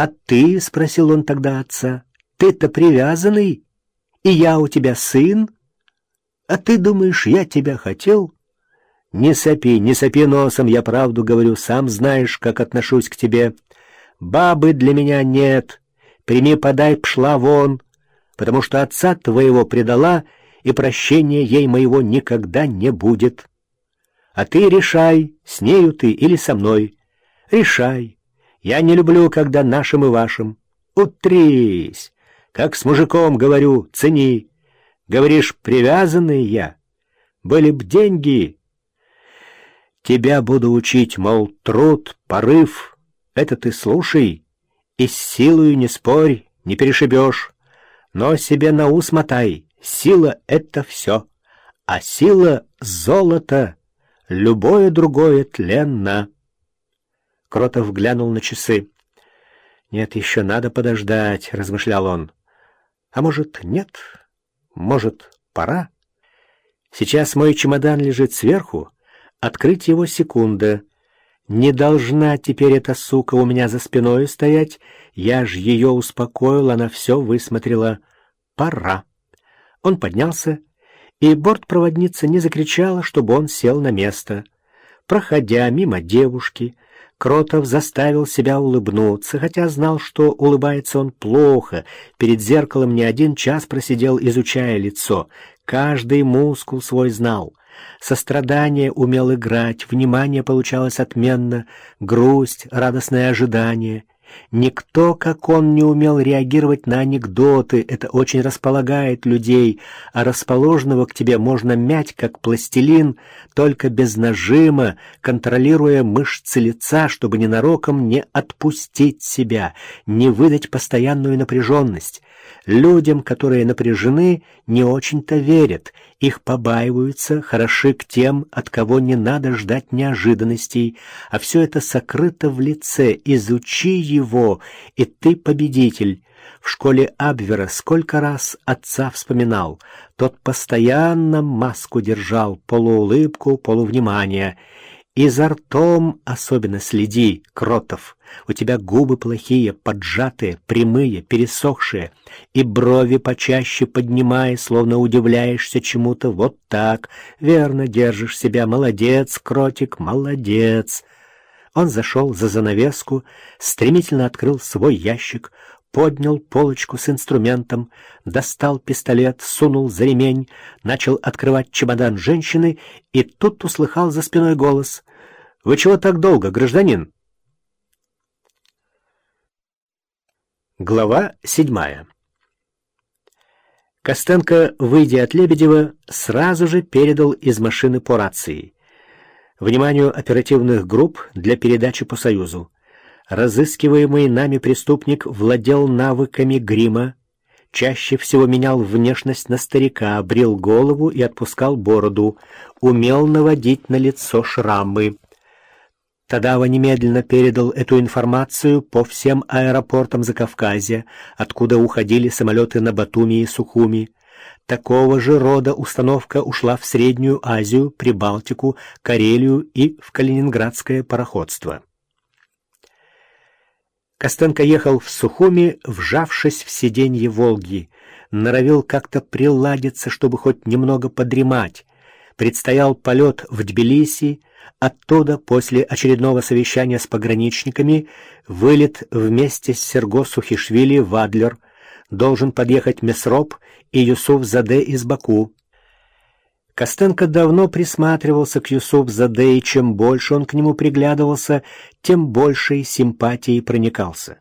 «А ты?» — спросил он тогда отца. «Ты-то привязанный, и я у тебя сын? А ты думаешь, я тебя хотел?» «Не сопи, не сопи носом, я правду говорю, сам знаешь, как отношусь к тебе. Бабы для меня нет, прими, подай, пшла вон, потому что отца твоего предала, и прощения ей моего никогда не будет. А ты решай, с нею ты или со мной. Решай. Я не люблю, когда нашим и вашим. Утрись. Как с мужиком говорю, цени. Говоришь, привязанный я. Были б деньги. Тебя буду учить, мол, труд, порыв. Это ты слушай. И с силою не спорь, не перешибешь. Но себе на ус мотай. Сила — это все. А сила — золото. Любое другое тленно. Кротов глянул на часы. «Нет, еще надо подождать», — размышлял он. «А может, нет? Может, пора? Сейчас мой чемодан лежит сверху, открыть его секунда. Не должна теперь эта сука у меня за спиной стоять, я ж ее успокоил, она все высмотрела. Пора». Он поднялся, и бортпроводница не закричала, чтобы он сел на место. Проходя мимо девушки, Кротов заставил себя улыбнуться, хотя знал, что улыбается он плохо. Перед зеркалом не один час просидел, изучая лицо. Каждый мускул свой знал. Сострадание умел играть, внимание получалось отменно, грусть, радостное ожидание. Никто, как он, не умел реагировать на анекдоты, это очень располагает людей, а расположенного к тебе можно мять, как пластилин, только без нажима, контролируя мышцы лица, чтобы ненароком не отпустить себя, не выдать постоянную напряженность. Людям, которые напряжены, не очень-то верят, их побаиваются, хороши к тем, от кого не надо ждать неожиданностей, а все это сокрыто в лице, изучи его, и ты победитель. В школе Абвера сколько раз отца вспоминал, тот постоянно маску держал, полуулыбку, полувнимание — и за ртом особенно следи, Кротов. У тебя губы плохие, поджатые, прямые, пересохшие, и брови почаще поднимай, словно удивляешься чему-то. Вот так. Верно держишь себя. Молодец, Кротик, молодец. Он зашел за занавеску, стремительно открыл свой ящик, поднял полочку с инструментом, достал пистолет, сунул за ремень, начал открывать чемодан женщины, и тут услыхал за спиной голос. «Вы чего так долго, гражданин?» Глава седьмая Костенко, выйдя от Лебедева, сразу же передал из машины по рации. Вниманию оперативных групп для передачи по Союзу. Разыскиваемый нами преступник владел навыками грима, чаще всего менял внешность на старика, брил голову и отпускал бороду, умел наводить на лицо шрамы. Тадава немедленно передал эту информацию по всем аэропортам Закавказья, откуда уходили самолеты на Батуми и Сухуми. Такого же рода установка ушла в Среднюю Азию, Прибалтику, Карелию и в Калининградское пароходство. Костенко ехал в Сухуми, вжавшись в сиденье «Волги», норовил как-то приладиться, чтобы хоть немного подремать. Предстоял полет в Тбилиси, оттуда, после очередного совещания с пограничниками, вылет вместе с Серго Сухишвили в Адлер, должен подъехать Месроп и Юсуф Заде из Баку. Костенко давно присматривался к Юсуф-Заде, и чем больше он к нему приглядывался, тем большей симпатией проникался.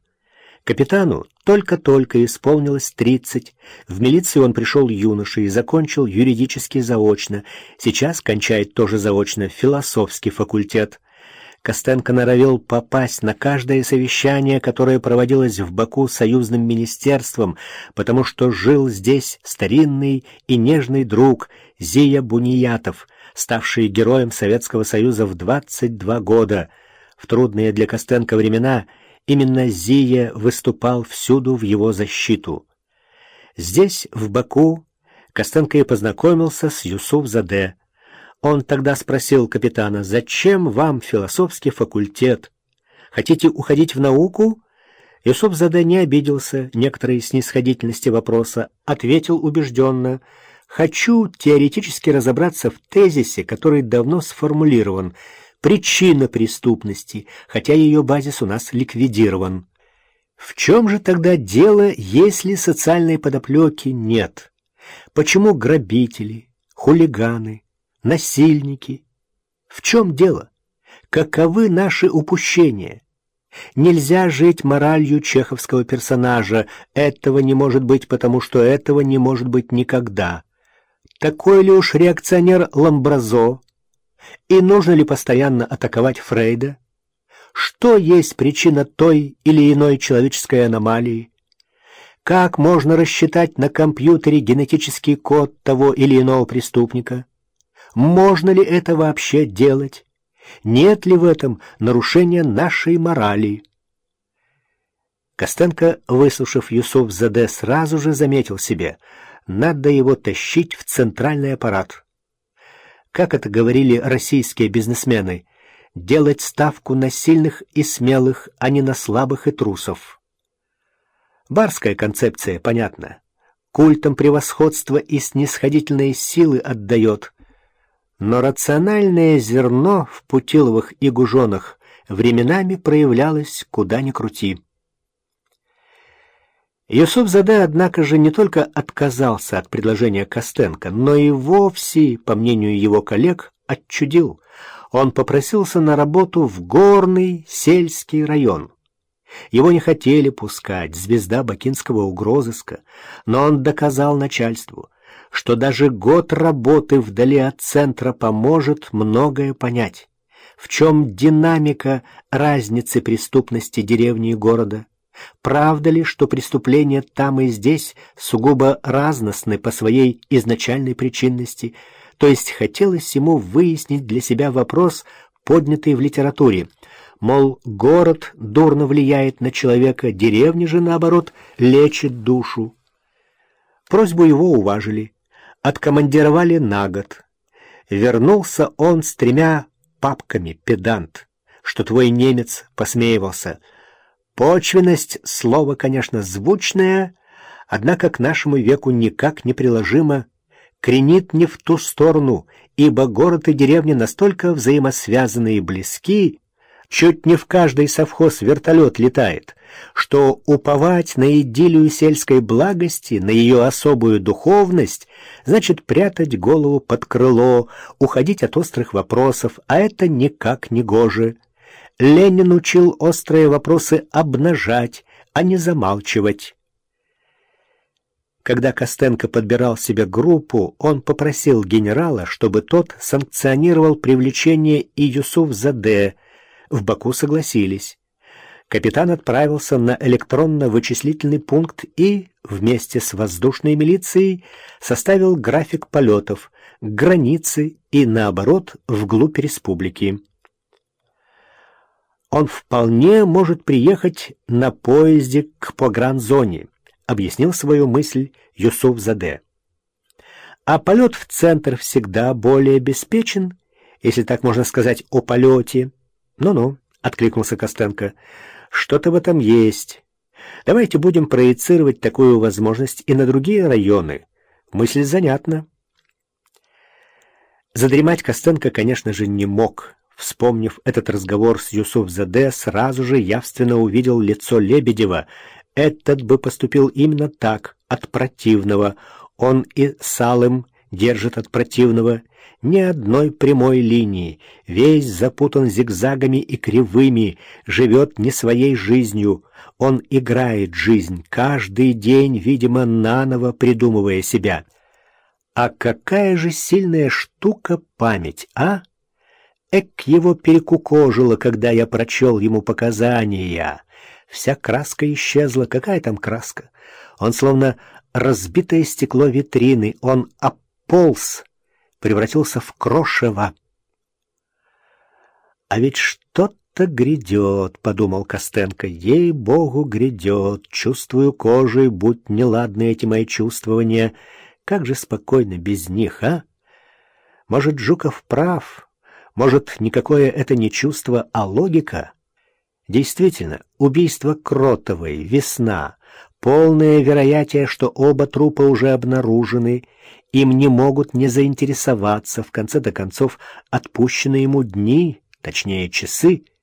Капитану только-только исполнилось тридцать. В милицию он пришел юношей и закончил юридически заочно. Сейчас кончает тоже заочно философский факультет. Костенко норовил попасть на каждое совещание, которое проводилось в Баку союзным министерством, потому что жил здесь старинный и нежный друг Зия Буниятов, ставший героем Советского Союза в 22 года. В трудные для Костенко времена именно Зия выступал всюду в его защиту. Здесь, в Баку, Костенко и познакомился с Юсуф Заде, он тогда спросил капитана, «Зачем вам философский факультет? Хотите уходить в науку?» Юсуф Заде не обиделся некоторой снисходительности вопроса, ответил убежденно «Хочу теоретически разобраться в тезисе, который давно сформулирован. Причина преступности, хотя ее базис у нас ликвидирован». В чем же тогда дело, если социальной подоплеки нет? Почему грабители, хулиганы, насильники? В чем дело? Каковы наши упущения? Нельзя жить моралью чеховского персонажа. Этого не может быть, потому что этого не может быть никогда. Такой ли уж реакционер Ламбразо? И нужно ли постоянно атаковать Фрейда? Что есть причина той или иной человеческой аномалии? Как можно рассчитать на компьютере генетический код того или иного преступника? Можно ли это вообще делать? Нет ли в этом нарушения нашей морали? Костенко, выслушав Юсуф Заде, сразу же заметил себе, надо его тащить в центральный аппарат. Как это говорили российские бизнесмены, делать ставку на сильных и смелых, а не на слабых и трусов. Барская концепция, понятно. Культом превосходства и снисходительной силы отдает, но рациональное зерно в Путиловых и Гужонах временами проявлялось куда ни крути. Юсуф Заде, однако же, не только отказался от предложения Костенко, но и вовсе, по мнению его коллег, отчудил. Он попросился на работу в горный сельский район. Его не хотели пускать, звезда бакинского угрозыска, но он доказал начальству — что даже год работы вдали от центра поможет многое понять. В чем динамика разницы преступности деревни и города? Правда ли, что преступления там и здесь сугубо разностны по своей изначальной причинности? То есть хотелось ему выяснить для себя вопрос, поднятый в литературе. Мол, город дурно влияет на человека, деревня же, наоборот, лечит душу. Просьбу его уважили откомандировали на год. Вернулся он с тремя папками, педант, что твой немец посмеивался. Почвенность — слово, конечно, звучное, однако к нашему веку никак не приложимо. Кренит не в ту сторону, ибо город и деревня настолько взаимосвязаны и близки, чуть не в каждый совхоз вертолет летает, что уповать на идиллию сельской благости, на ее особую духовность, значит прятать голову под крыло, уходить от острых вопросов, а это никак не гоже. Ленин учил острые вопросы обнажать, а не замалчивать. Когда Костенко подбирал себе группу, он попросил генерала, чтобы тот санкционировал привлечение и Юсуф Заде. В Баку согласились капитан отправился на электронно-вычислительный пункт и, вместе с воздушной милицией, составил график полетов к границе и, наоборот, вглубь республики. Он вполне может приехать на поезде к погранзоне, объяснил свою мысль Юсуф Заде. А полет в центр всегда более обеспечен, если так можно сказать о полете. Ну-ну, откликнулся Костенко. Что-то в этом есть. Давайте будем проецировать такую возможность и на другие районы. Мысль занятна. Задремать Костенко, конечно же, не мог. Вспомнив этот разговор с Юсуф Заде, сразу же явственно увидел лицо Лебедева. Этот бы поступил именно так, от противного. Он и Салым держит от противного, ни одной прямой линии, весь запутан зигзагами и кривыми, живет не своей жизнью. Он играет жизнь, каждый день, видимо, наново придумывая себя. А какая же сильная штука память, а? Эк его перекукожило, когда я прочел ему показания. Вся краска исчезла. Какая там краска? Он словно разбитое стекло витрины. Он ополз превратился в крошево. «А ведь что-то грядет», — подумал Костенко. «Ей-богу, грядет. Чувствую кожей, будь неладны эти мои чувствования. Как же спокойно без них, а? Может, Жуков прав? Может, никакое это не чувство, а логика?» Действительно, убийство Кротовой, весна, полное вероятие, что оба трупа уже обнаружены, им не могут не заинтересоваться, в конце-то концов, отпущенные ему дни, точнее часы —